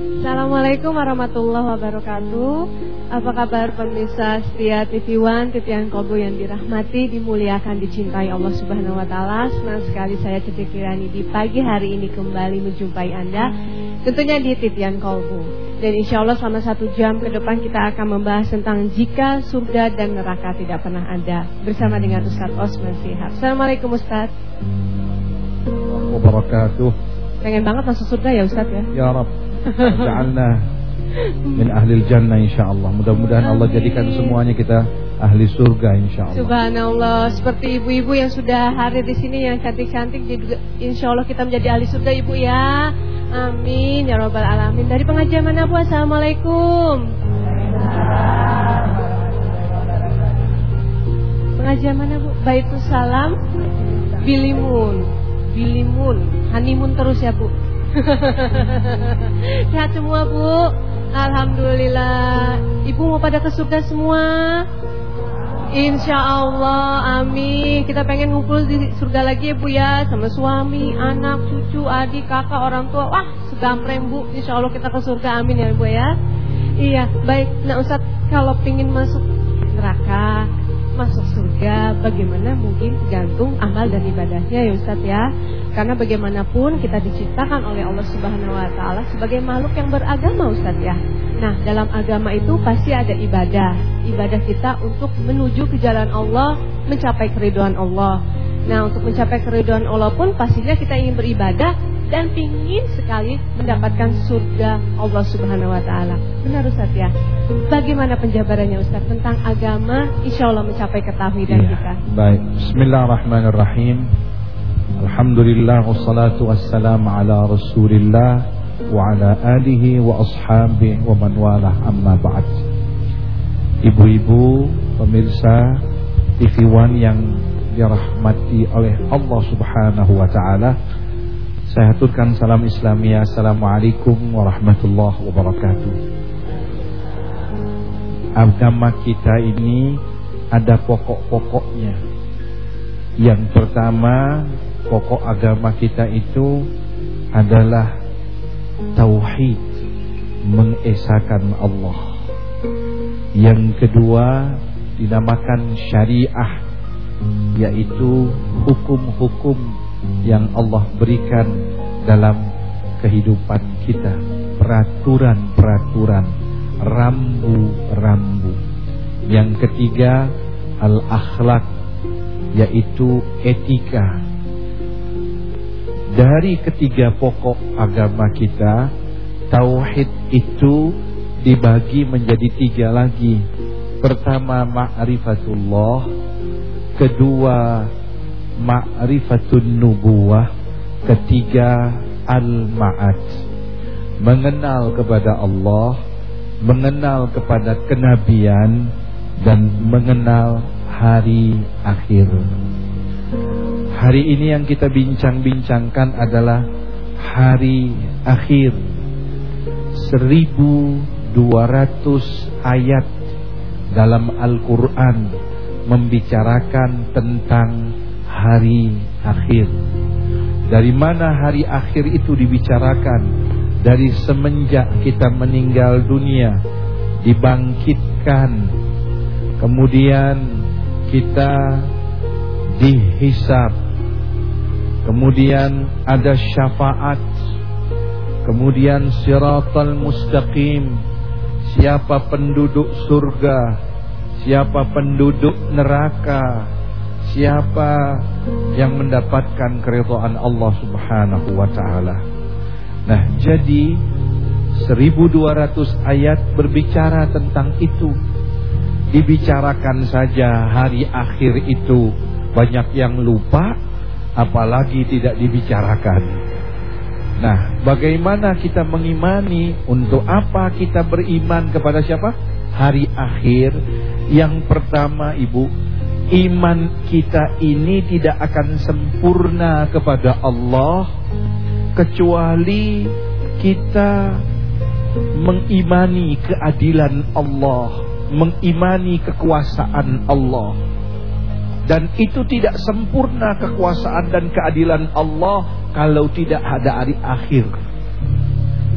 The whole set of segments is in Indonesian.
Assalamualaikum warahmatullahi wabarakatuh. Apa kabar pemirsa setia TV One Titian Kobo yang dirahmati Dimuliakan, dicintai Allah subhanahu wa ta'ala? Senang sekali saya Cici Kirani Di pagi hari ini kembali menjumpai Anda Tentunya di Titian Kobo. Dan insya Allah selama satu jam ke depan Kita akan membahas tentang Jika surga dan neraka tidak pernah ada. Bersama dengan Ustaz Osman Sihab. Assalamualaikum Ustaz Wabarakatuh. Pengen banget masuk surga ya Ustaz ya? Ya Rabb Ja'alna min ahli jannah insyaallah. Mudah-mudahan Allah jadikan semuanya kita ahli surga insyaallah. Subhanallah, seperti ibu-ibu yang sudah hadir di sini yang cantik-cantik juga insyaallah kita menjadi ahli surga Ibu ya. Amin ya rabbal alamin. Dari pengajian mana Bu? Assalamualaikum. Pengajian mana Bu? Baitus Salam Bilimun. Bilimun. Honeymoon terus ya Bu. Sehat semua Bu. Alhamdulillah. Ibu mau pada ke surga semua. Insya Allah Amin. Kita pengen ngumpul di surga lagi ya Bu ya. Sama suami, anak, cucu, adik, kakak, orang tua. Wah segampreng Bu. Insya Allah kita ke surga amin ya Bu ya. Iya baik. Nah Ustaz kalau pingin masuk neraka masuk surga bagaimana mungkin tergantung amal dan ibadahnya ya Ustaz ya. Karena bagaimanapun kita diciptakan oleh Allah Subhanahu wa taala sebagai makhluk yang beragama Ustaz ya. Nah, dalam agama itu pasti ada ibadah. Ibadah kita untuk menuju ke jalan Allah, mencapai keridhaan Allah. Nah, untuk mencapai keridhaan Allah pun pastinya kita ingin beribadah dan ingin sekali mendapatkan surga Allah Subhanahu wa taala. Benar Ustaz ya? Bagaimana penjabarannya Ustaz tentang agama insya Allah mencapai ketauhidan ya, kita? Baik. Bismillahirrahmanirrahim. Alhamdulillah wassalatu wassalamu ala Rasulillah wa ala alihi wa ashabihi wa man walah amma ba'd. Ibu-ibu, pemirsa TV One yang dirahmati oleh Allah Subhanahu wa taala. Saya aturkan salam Islamia Assalamualaikum warahmatullahi wabarakatuh. Agama kita ini ada pokok-pokoknya. Yang pertama Pokok agama kita itu adalah Tauhid Mengesahkan Allah. Yang kedua Dinamakan syariah Yaitu hukum-hukum yang Allah berikan dalam kehidupan kita. Peraturan-peraturan rambu-rambu. Yang ketiga al-akhlak yaitu etika. Dari ketiga pokok agama kita tauhid itu dibagi menjadi tiga lagi. Pertama ma'rifatullah. Kedua ma'rifatun nubuwah ketiga al-ma'ad. Mengenal kepada Allah mengenal kepada kenabian dan mengenal hari akhir. Hari ini yang kita bincang-bincangkan adalah hari akhir. 1200 ayat dalam Al-Quran membicarakan tentang hari akhir. Dari mana hari akhir itu dibicarakan? Dari semenjak kita meninggal dunia, dibangkitkan, kemudian kita dihisap, kemudian ada syafaat, kemudian siratal mustaqim, siapa penduduk surga, siapa penduduk neraka, siapa yang mendapatkan keridhaan Allah Subhanahu wa taala. Nah, jadi 1200 ayat berbicara tentang itu. Dibicarakan saja hari akhir itu banyak yang lupa apalagi tidak dibicarakan. Nah, bagaimana kita mengimani untuk apa kita beriman kepada siapa? Hari akhir yang pertama Ibu iman kita ini tidak akan sempurna kepada Allah kecuali kita mengimani keadilan Allah, mengimani kekuasaan Allah. Dan itu tidak sempurna kekuasaan dan keadilan Allah kalau tidak ada hari akhir.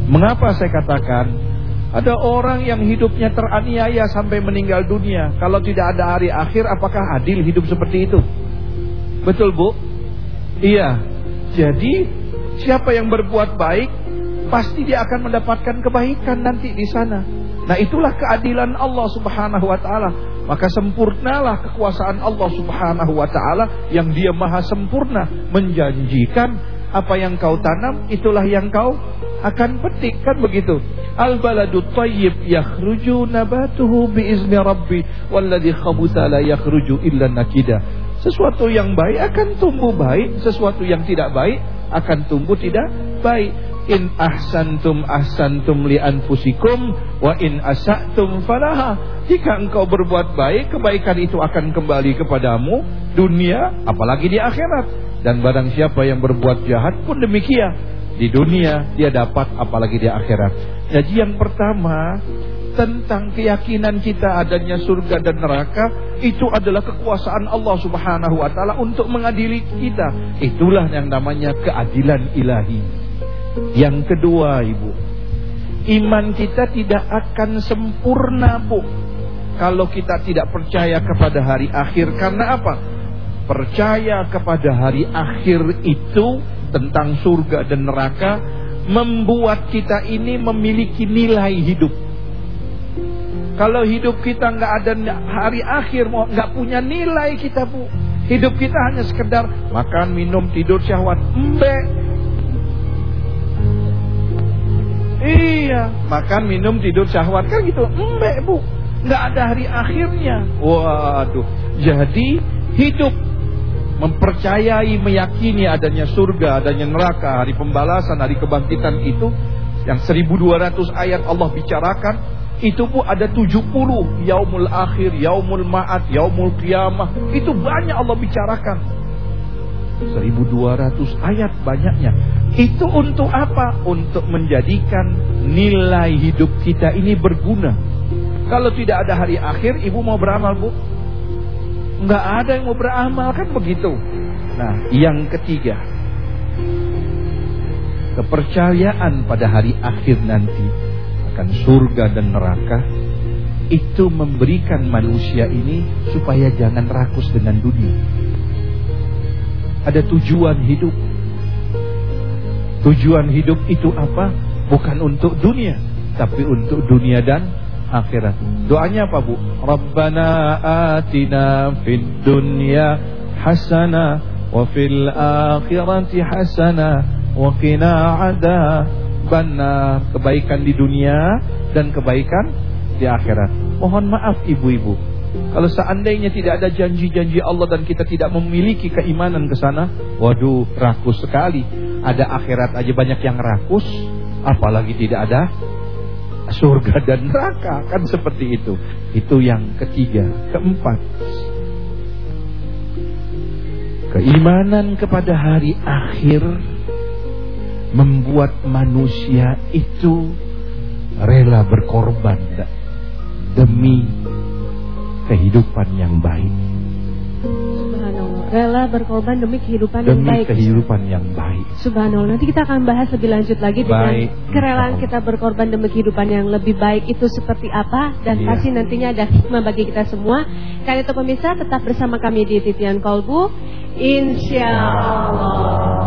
Mengapa saya katakan ada orang yang hidupnya teraniaya sampai meninggal dunia. Kalau tidak ada hari akhir, apakah adil hidup seperti itu? Betul bu? Iya. Jadi siapa yang berbuat baik, pasti dia akan mendapatkan kebaikan nanti di sana. Nah itulah keadilan Allah subhanahu wa ta'ala. Maka sempurnalah kekuasaan Allah subhanahu wa ta'ala yang dia maha sempurna. Menjanjikan apa yang kau tanam, itulah yang kau akan petik. Kan begitu. Al baladu tayyib yakhruju nabatuhu biizni rabbi. Walladhi khabutha la yakhruju illa nakida. Sesuatu yang baik akan tumbuh baik. Sesuatu yang tidak baik akan tumbuh tidak baik. In ahsantum ahsantum li anfusikum wa in asatum falaha. Jika engkau berbuat baik, kebaikan itu akan kembali kepadamu dunia apalagi di akhirat. Dan barang siapa yang berbuat jahat pun demikian. Di dunia dia dapat apalagi di akhirat. Jadi yang pertama tentang keyakinan kita adanya surga dan neraka itu adalah kekuasaan Allah Subhanahu wa taala untuk mengadili kita. Itulah yang namanya keadilan ilahi. Yang kedua ibu Iman kita tidak akan sempurna bu Kalau kita tidak percaya kepada hari akhir Karena apa? Percaya kepada hari akhir itu Tentang surga dan neraka Membuat kita ini memiliki nilai hidup. Kalau hidup kita nggak ada hari akhir nggak punya nilai kita bu. Hidup kita hanya sekedar makan, minum, tidur, syahwat. Mbak Iya, makan, minum, tidur, syahwat. Kan gitu. Embek bu, nggak ada hari akhirnya. Waduh, jadi hidup mempercayai, meyakini adanya surga, adanya neraka, hari pembalasan, hari kebangkitan itu yang 1200 ayat Allah bicarakan itu bu ada 70 yaumul akhir, yaumul ma'at, yaumul qiyamah. Itu banyak Allah bicarakan. 1200 ayat banyaknya. Itu untuk apa? Untuk menjadikan nilai hidup kita ini berguna. Kalau tidak ada hari akhir, ibu mau beramal, Bu? Enggak ada yang mau beramal, kan begitu. Nah, yang ketiga. Kepercayaan pada hari akhir nanti akan surga dan neraka itu memberikan manusia ini supaya jangan rakus dengan dunia ada tujuan hidup. Tujuan hidup itu apa? Bukan untuk dunia, tapi untuk dunia dan akhirat. Doanya apa, Bu? Rabbana atina fid dunya hasana wa fil akhirati hasana wa qina adzabannar. Kebaikan di dunia dan kebaikan di akhirat. Mohon maaf ibu-ibu, kalau seandainya tidak ada janji-janji Allah dan kita tidak memiliki keimanan ke sana, waduh, rakus sekali. Ada akhirat aja banyak yang rakus, apalagi tidak ada surga dan neraka, kan seperti itu. Itu yang ketiga, keempat. Keimanan kepada hari akhir membuat manusia itu rela berkorban demi kehidupan yang baik. Rela berkorban demi kehidupan demi yang baik. Demi kehidupan yang baik. Subhanallah. Nanti kita akan bahas lebih lanjut lagi dengan baik, kerelaan kita berkorban demi kehidupan yang lebih baik itu seperti apa dan iya. pasti nantinya ada hikmah bagi kita semua. Karena itu pemirsa tetap bersama kami di Titian Kolbu. Insya Allah.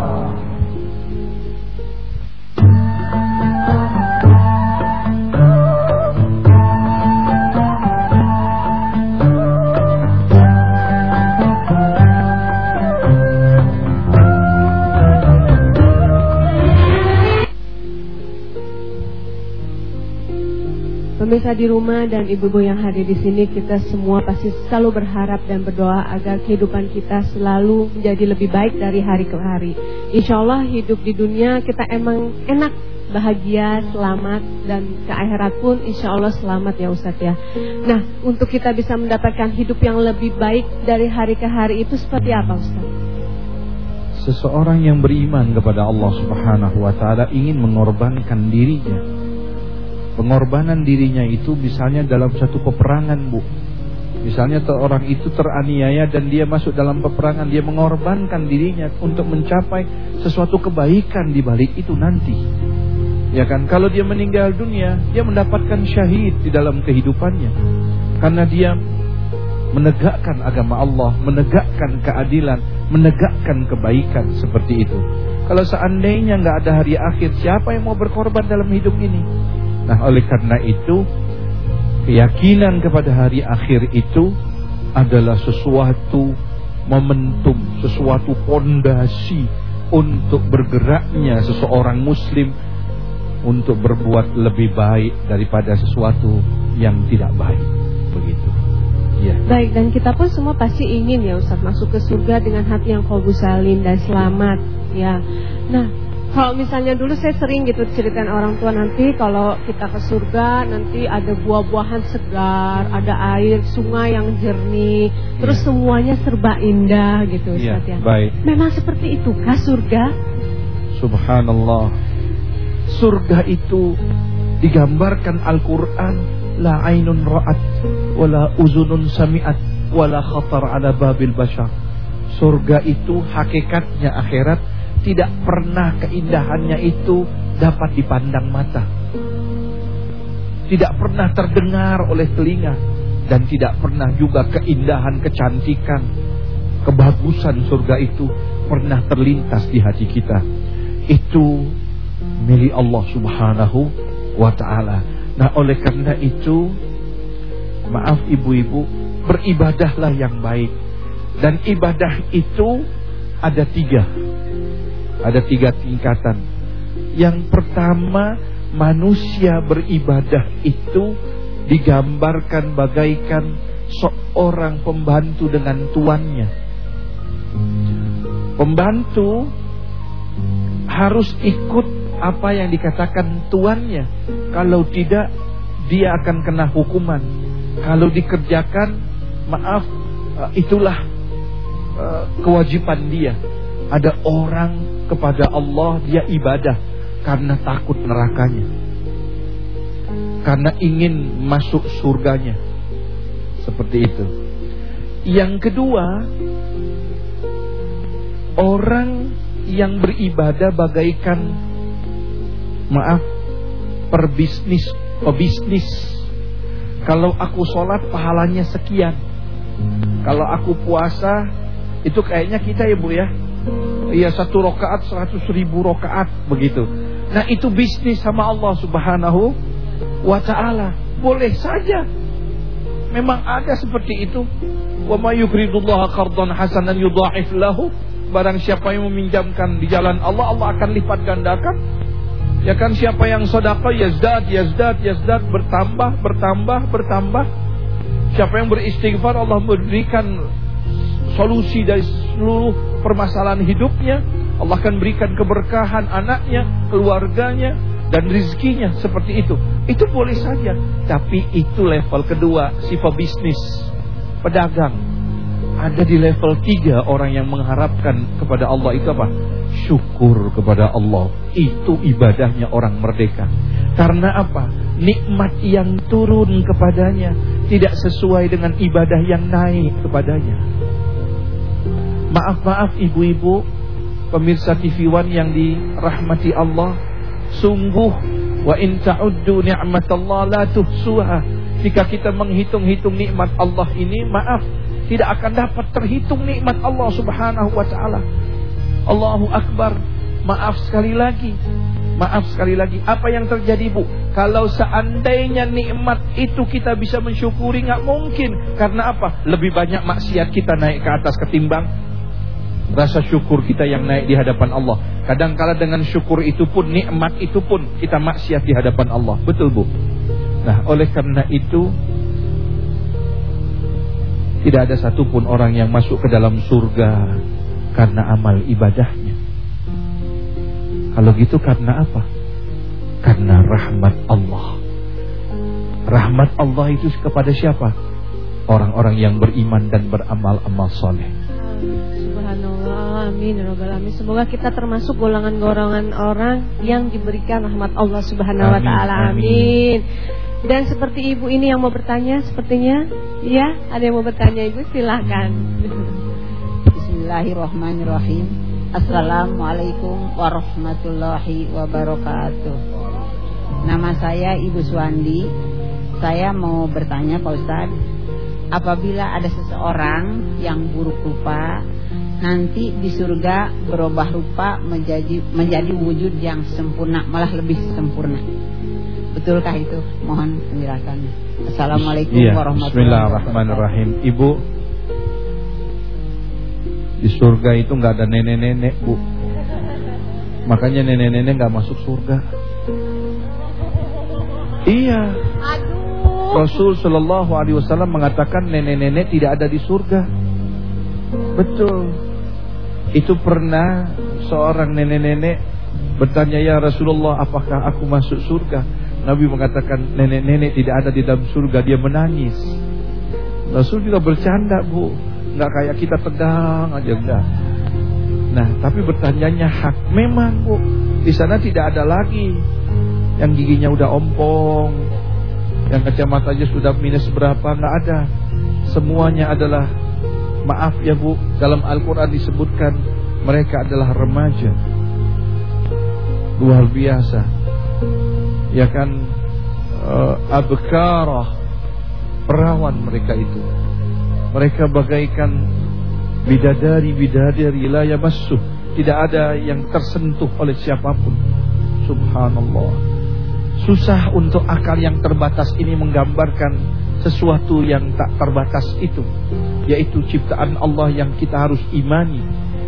Pemirsa di rumah dan ibu-ibu yang hadir di sini, kita semua pasti selalu berharap dan berdoa agar kehidupan kita selalu menjadi lebih baik dari hari ke hari. Insya Allah hidup di dunia kita emang enak, bahagia, selamat, dan ke akhirat pun insya Allah selamat ya Ustadz ya. Nah, untuk kita bisa mendapatkan hidup yang lebih baik dari hari ke hari itu seperti apa Ustadz? Seseorang yang beriman kepada Allah Subhanahu wa taala ingin mengorbankan dirinya Pengorbanan dirinya itu misalnya dalam satu peperangan bu Misalnya orang itu teraniaya dan dia masuk dalam peperangan Dia mengorbankan dirinya untuk mencapai sesuatu kebaikan di balik itu nanti Ya kan, kalau dia meninggal dunia, dia mendapatkan syahid di dalam kehidupannya. Karena dia menegakkan agama Allah, menegakkan keadilan, menegakkan kebaikan seperti itu. Kalau seandainya nggak ada hari akhir, siapa yang mau berkorban dalam hidup ini? Nah, oleh karena itu, keyakinan kepada hari akhir itu adalah sesuatu momentum, sesuatu fondasi untuk bergeraknya seseorang muslim untuk berbuat lebih baik daripada sesuatu yang tidak baik. Begitu. Ya. Baik, dan kita pun semua pasti ingin ya Ustaz masuk ke surga dengan hati yang kolbu salim dan selamat. Ya. Nah, kalau misalnya dulu saya sering gitu ceritain orang tua nanti kalau kita ke surga nanti ada buah-buahan segar, ada air sungai yang jernih, terus ya. semuanya serba indah gitu iya, Ustaz ya. ya. Baik. Memang seperti itu kah surga? Subhanallah. Surga itu digambarkan Al-Qur'an la ainun ra'at wala uzunun sami'at wala khatar ala babil bashar. Surga itu hakikatnya akhirat tidak pernah keindahannya itu dapat dipandang mata. Tidak pernah terdengar oleh telinga dan tidak pernah juga keindahan, kecantikan, kebagusan surga itu pernah terlintas di hati kita. Itu milik Allah Subhanahu wa taala. Nah, oleh karena itu maaf ibu-ibu, beribadahlah yang baik. Dan ibadah itu ada tiga ada tiga tingkatan. Yang pertama, manusia beribadah itu digambarkan bagaikan seorang pembantu dengan tuannya. Pembantu harus ikut apa yang dikatakan tuannya. Kalau tidak, dia akan kena hukuman. Kalau dikerjakan, maaf, eh, itulah eh, kewajiban dia. Ada orang kepada Allah dia ibadah karena takut nerakanya. Karena ingin masuk surganya. Seperti itu. Yang kedua, orang yang beribadah bagaikan maaf perbisnis, pebisnis. Kalau aku sholat pahalanya sekian. Kalau aku puasa itu kayaknya kita ya Bu ya Iya satu rokaat seratus ribu rokaat begitu. Nah itu bisnis sama Allah subhanahu wa ta'ala. Boleh saja. Memang ada seperti itu. Wa ma yukridullah qardan hasanan yudha'if lahu. Barang siapa yang meminjamkan di jalan Allah, Allah akan lipat gandakan. Ya kan siapa yang sodaka yazdad, yazdad, yazdad bertambah, bertambah, bertambah. Siapa yang beristighfar Allah memberikan solusi dari seluruh permasalahan hidupnya, Allah akan berikan keberkahan anaknya, keluarganya, dan rizkinya seperti itu. Itu boleh saja, tapi itu level kedua, si pebisnis, pedagang. Ada di level tiga orang yang mengharapkan kepada Allah itu apa? Syukur kepada Allah. Itu ibadahnya orang merdeka. Karena apa? Nikmat yang turun kepadanya tidak sesuai dengan ibadah yang naik kepadanya. Maaf-maaf ibu-ibu Pemirsa TV One yang dirahmati Allah Sungguh Wa in ta'uddu ni'matallah la tuhsuha Jika kita menghitung-hitung nikmat Allah ini Maaf Tidak akan dapat terhitung nikmat Allah subhanahu wa ta'ala Allahu Akbar Maaf sekali lagi Maaf sekali lagi, apa yang terjadi bu? Kalau seandainya nikmat itu kita bisa mensyukuri nggak mungkin. Karena apa? Lebih banyak maksiat kita naik ke atas ketimbang rasa syukur kita yang naik di hadapan Allah. Kadangkala dengan syukur itu pun, nikmat itu pun kita maksiat di hadapan Allah. Betul Bu? Nah, oleh karena itu tidak ada satupun orang yang masuk ke dalam surga karena amal ibadahnya. Kalau gitu karena apa? Karena rahmat Allah. Rahmat Allah itu kepada siapa? Orang-orang yang beriman dan beramal-amal soleh. Amin ya Rabbal Alamin. Semoga kita termasuk golongan-golongan orang yang diberikan rahmat Allah Subhanahu wa taala. Amin. Dan seperti ibu ini yang mau bertanya sepertinya, ya, ada yang mau bertanya Ibu, silahkan. Bismillahirrahmanirrahim. Assalamualaikum warahmatullahi wabarakatuh. Nama saya Ibu Suwandi. Saya mau bertanya Pak Ustaz, apabila ada seseorang yang buruk rupa, nanti di surga berubah rupa menjadi menjadi wujud yang sempurna, malah lebih sempurna. Betulkah itu? Mohon penjelasannya. Assalamualaikum iya, warahmatullahi wabarakatuh. Bismillahirrahmanirrahim. Ibu, di surga itu nggak ada nenek-nenek, Bu. Makanya nenek-nenek nggak masuk surga. Iya. Aduh. Rasul Shallallahu Alaihi Wasallam mengatakan nenek-nenek tidak ada di surga. Betul. Itu pernah seorang nenek-nenek bertanya ya Rasulullah apakah aku masuk surga? Nabi mengatakan nenek-nenek tidak ada di dalam surga dia menangis. Rasul juga bercanda bu, nggak kayak kita tegang aja enggak. Nah tapi bertanyanya hak memang bu, di sana tidak ada lagi yang giginya udah ompong, yang kacamatanya sudah minus berapa nggak ada. Semuanya adalah maaf ya bu, dalam Al-Quran disebutkan mereka adalah remaja. Luar biasa. Ya kan uh, abkarah perawan mereka itu. Mereka bagaikan bidadari-bidadari la yamassuh. Tidak ada yang tersentuh oleh siapa pun. Subhanallah. Susah untuk akal yang terbatas ini menggambarkan sesuatu yang tak terbatas itu. Yaitu ciptaan Allah yang kita harus imani.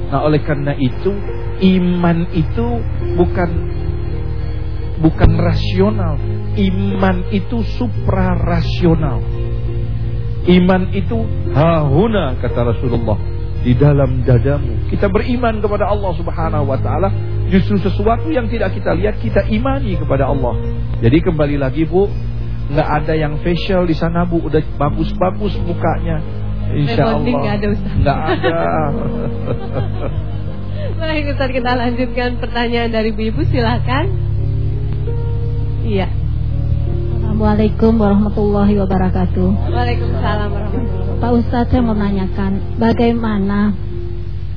Nah oleh karena itu iman itu bukan bukan rasional. Iman itu suprarasional. Iman itu hahuna kata Rasulullah di dalam dadamu. Kita beriman kepada Allah Subhanahu wa taala justru sesuatu yang tidak kita lihat kita imani kepada Allah. Jadi kembali lagi Bu, nggak ada yang facial di sana Bu, udah bagus-bagus mukanya. Insya Allah nggak ada Ustaz. Nggak ada. Baik Ustaz kita lanjutkan pertanyaan dari Bu Ibu silakan. Iya. Assalamualaikum warahmatullahi wabarakatuh. Waalaikumsalam warahmatullahi wabarakatuh. Pak Ustadz saya mau menanyakan bagaimana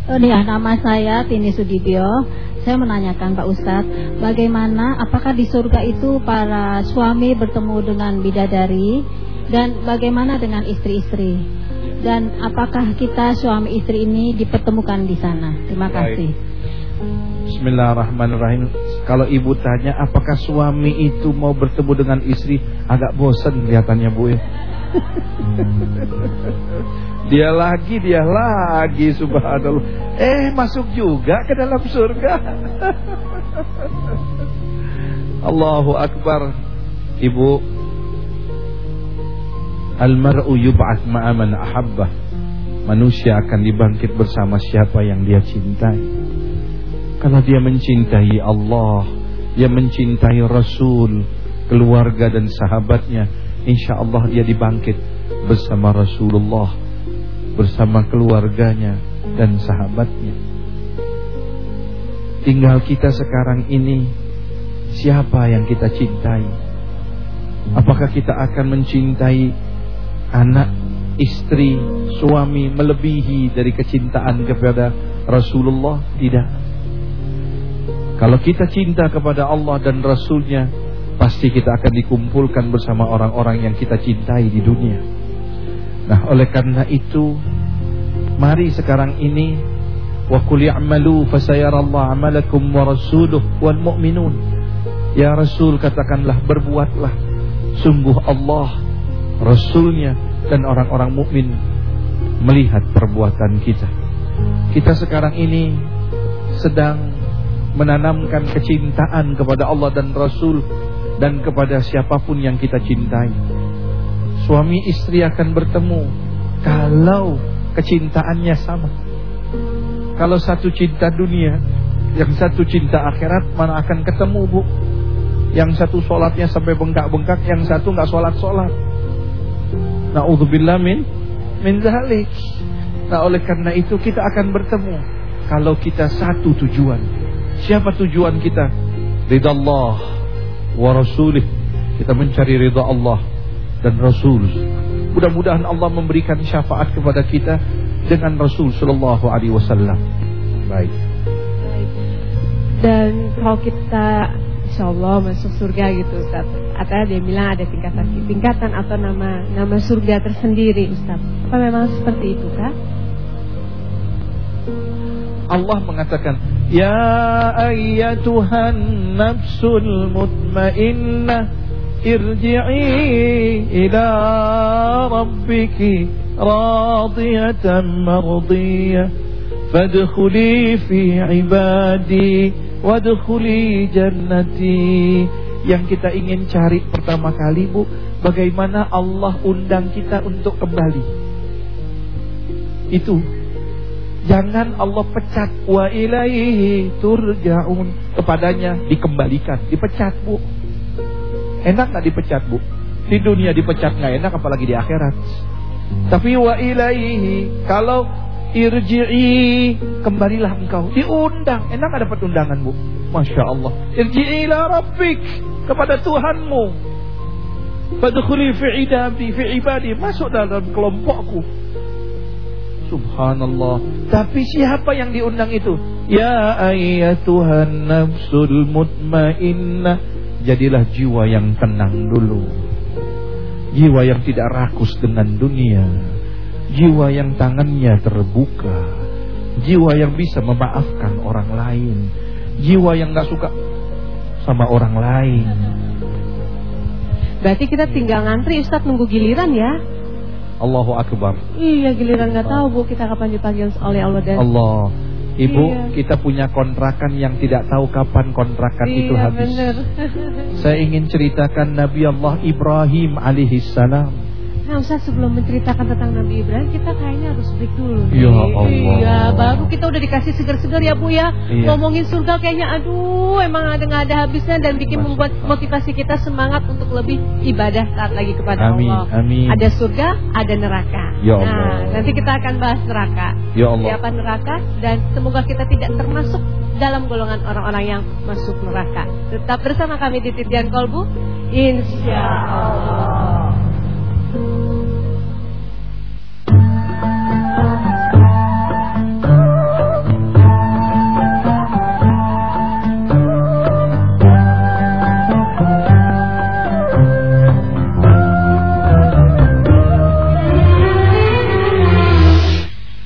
Oh ya, nama saya Tini Sudibyo. Saya menanyakan Pak Ustadz, bagaimana apakah di surga itu para suami bertemu dengan bidadari dan bagaimana dengan istri-istri? Dan apakah kita suami istri ini dipertemukan di sana? Terima kasih. Bismillahirrahmanirrahim. Kalau ibu tanya apakah suami itu mau bertemu dengan istri, agak bosan kelihatannya bu ya. Dia lagi, dia lagi, subhanallah. Eh masuk juga ke dalam surga. Allahu Akbar. Ibu, Al-mar'u yub'ats ma'a man ahabbah. Manusia akan dibangkit bersama siapa yang dia cintai. Kalau dia mencintai Allah, dia mencintai Rasul, keluarga dan sahabatnya, insya Allah dia dibangkit bersama Rasulullah, bersama keluarganya dan sahabatnya. Tinggal kita sekarang ini, siapa yang kita cintai? Apakah kita akan mencintai anak, istri, suami melebihi dari kecintaan kepada Rasulullah? Tidak. Kalau kita cinta kepada Allah dan Rasulnya Pasti kita akan dikumpulkan bersama orang-orang yang kita cintai di dunia. Nah oleh karena itu Mari sekarang ini Wa qul ya'malu fasayarallahu amalakum wa rasuluh wal mu'minun. Ya Rasul katakanlah berbuatlah. Sungguh Allah Rasulnya dan orang-orang mukmin Melihat perbuatan kita. Kita sekarang ini Sedang menanamkan kecintaan kepada Allah dan Rasul dan kepada siapa pun yang kita cintai. Suami istri akan bertemu kalau kecintaannya sama. Kalau satu cinta dunia, yang satu cinta akhirat mana akan ketemu bu? Yang satu sholatnya sampai bengkak-bengkak, yang satu nggak sholat-sholat. Naudzubillah min min. Nah oleh karena itu kita akan bertemu kalau kita satu tujuan. Siapa tujuan kita? Ridha Allah wa rasulih. Kita mencari ridha Allah dan Rasul. Mudah-mudahan Allah memberikan syafaat kepada kita dengan Rasul sallallahu alaihi wasallam. Baik. Dan kalau kita insya Allah masuk surga gitu Ustaz. Atau dia bilang ada tingkatan-tingkatan atau nama nama surga tersendiri Ustaz. Apa memang seperti itu kah? Allah mengatakan, Ya ayyatuhan nafsul mutmainnah irji'i ila rabbiki radiyatan mardiyah. Fadkhuli fi ibadi wadkhuli jannati. Yang kita ingin cari pertama kali Bu bagaimana Allah undang kita untuk kembali? Itu Jangan Allah pecat. Wa ilaihi turja'un. Kepadanya dikembalikan, dipecat bu. Enak nggak dipecat bu? Di dunia dipecat nggak enak, apalagi di akhirat. Tapi wa ilaihi kalau irji'i kembalilah engkau. Diundang. Enak nggak dapat undangan bu? Masya Allah. Irji'i ila rabbik. Kepada Tuhanmu. Fadkhuli fi idami fi masuk dalam kelompokku Subhanallah. Tapi siapa yang diundang itu? Ya Tuhan nafsul mutmainnah. Jadilah jiwa yang tenang dulu. Jiwa yang tidak rakus dengan dunia. Jiwa yang tangannya terbuka. Jiwa yang bisa memaafkan orang lain. Jiwa yang gak suka sama orang lain. Berarti kita tinggal ngantri Ustaz nunggu giliran ya. Allahu Akbar. Iya giliran nggak tahu bu kita kapan dipanggil oleh Allah dan Allah. Ibu, iya. kita punya kontrakan yang tidak tahu kapan kontrakan iya, itu habis. Bener. Saya ingin ceritakan Nabi Allah Ibrahim alaihissalam. Nah Ustaz sebelum menceritakan tentang Nabi Ibrahim Kita kayaknya harus break dulu. Ya Allah. Iya baru kita udah dikasih segar-segar ya Bu ya Iya. Ngomongin surga kayaknya aduh Emang ada nggak ada habisnya Dan bikin Masya membuat Allah. motivasi kita semangat Untuk lebih ibadah saat lagi kepada Amin, Allah amin. Ada surga, ada neraka Ya Allah. Nah nanti kita akan bahas neraka Ya Allah. Siapa neraka Dan semoga kita tidak termasuk dalam golongan orang-orang yang masuk neraka Tetap bersama kami di Titian Kolbu Insya Allah